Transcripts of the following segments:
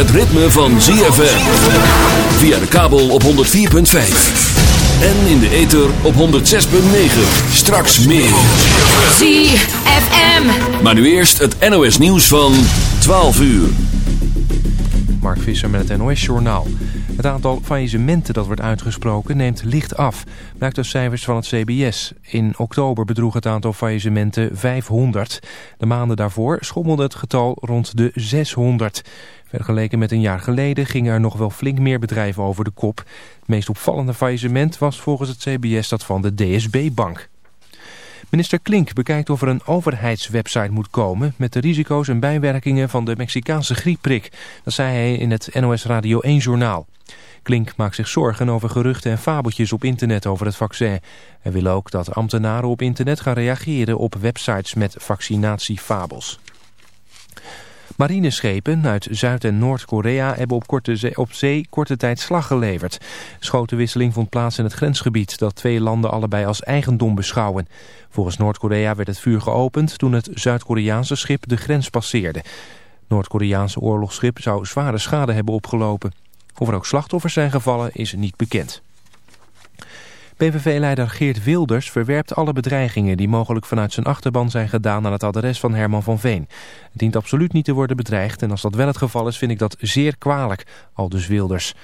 Het ritme van ZFM. Via de kabel op 104.5. En in de ether op 106.9. Straks meer. ZFM. Maar nu eerst het NOS nieuws van 12 uur. Mark Visser met het NOS-journaal. Het aantal faillissementen dat wordt uitgesproken neemt licht af, blijkt uit cijfers van het CBS. In oktober bedroeg het aantal faillissementen 500. De maanden daarvoor schommelde het getal rond de 600. Vergeleken met een jaar geleden gingen er nog wel flink meer bedrijven over de kop. Het meest opvallende faillissement was volgens het CBS dat van de DSB-bank. Minister Klink bekijkt of er een overheidswebsite moet komen... met de risico's en bijwerkingen van de Mexicaanse griepprik. Dat zei hij in het NOS Radio 1-journaal. Klink maakt zich zorgen over geruchten en fabeltjes op internet over het vaccin. Hij wil ook dat ambtenaren op internet gaan reageren op websites met vaccinatiefabels. Marineschepen uit Zuid- en Noord-Korea hebben op, korte zee, op zee korte tijd slag geleverd. Schotenwisseling vond plaats in het grensgebied dat twee landen allebei als eigendom beschouwen. Volgens Noord-Korea werd het vuur geopend toen het Zuid-Koreaanse schip de grens passeerde. Noord-Koreaanse oorlogsschip zou zware schade hebben opgelopen. Of er ook slachtoffers zijn gevallen is niet bekend. PVV-leider Geert Wilders verwerpt alle bedreigingen die mogelijk vanuit zijn achterban zijn gedaan aan het adres van Herman van Veen. Het dient absoluut niet te worden bedreigd en als dat wel het geval is vind ik dat zeer kwalijk, aldus Wilders.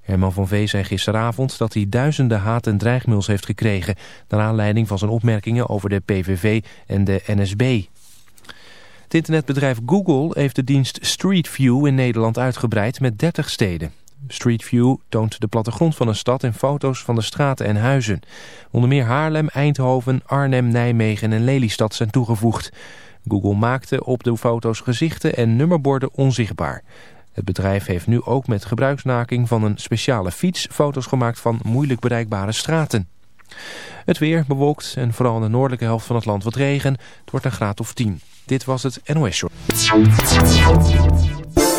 Herman van Veen zei gisteravond dat hij duizenden haat- en dreigmails heeft gekregen... naar aanleiding van zijn opmerkingen over de PVV en de NSB. Het internetbedrijf Google heeft de dienst Street View in Nederland uitgebreid met 30 steden. Street View toont de plattegrond van een stad en foto's van de straten en huizen. Onder meer Haarlem, Eindhoven, Arnhem, Nijmegen en Lelystad zijn toegevoegd. Google maakte op de foto's gezichten en nummerborden onzichtbaar. Het bedrijf heeft nu ook met gebruiksnaking van een speciale fiets foto's gemaakt van moeilijk bereikbare straten. Het weer bewolkt en vooral in de noordelijke helft van het land wat regen. Het wordt een graad of 10. Dit was het NOS Show.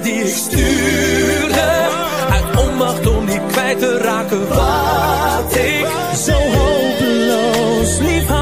die ik stuurde. Uit onmacht om die kwijt te raken wat ik zo hopeloos lief.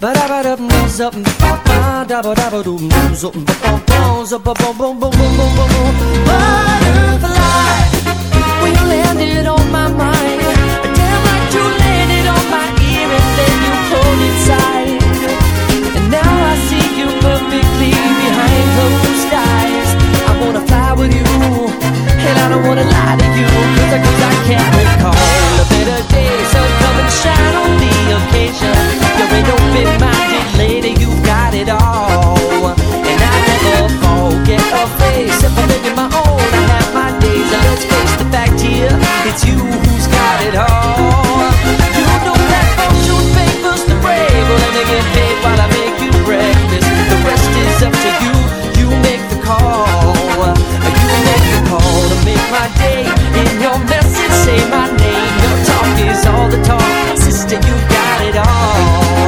Zabba-dabba, ba-dabba-dum, zup, ba-ba, dabba-dabba-dum, zup, ba-ba-ba, zup-ba-bum-bum-bum-bum-bum-bum. Butterfly, when you landed on my mind, damn like you landed on my ear and then you pulled it tight. And now I see you perfectly behind closed eyes. I wanna fly with you, and I don't wanna lie to you, cause I, cause I can't recall a better day. So come and shine on the occasion. Open-minded lady, you got it all. And I never forget face. If I my own, I have my face the fact it's you who's got it all. You know that fortune favors the brave. Well, let me get paid while I make you breakfast. The rest is up to you. You make the call. You make the call to make my day. In your message, say my name. Your talk is all the talk. Sister, you got it all.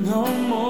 No more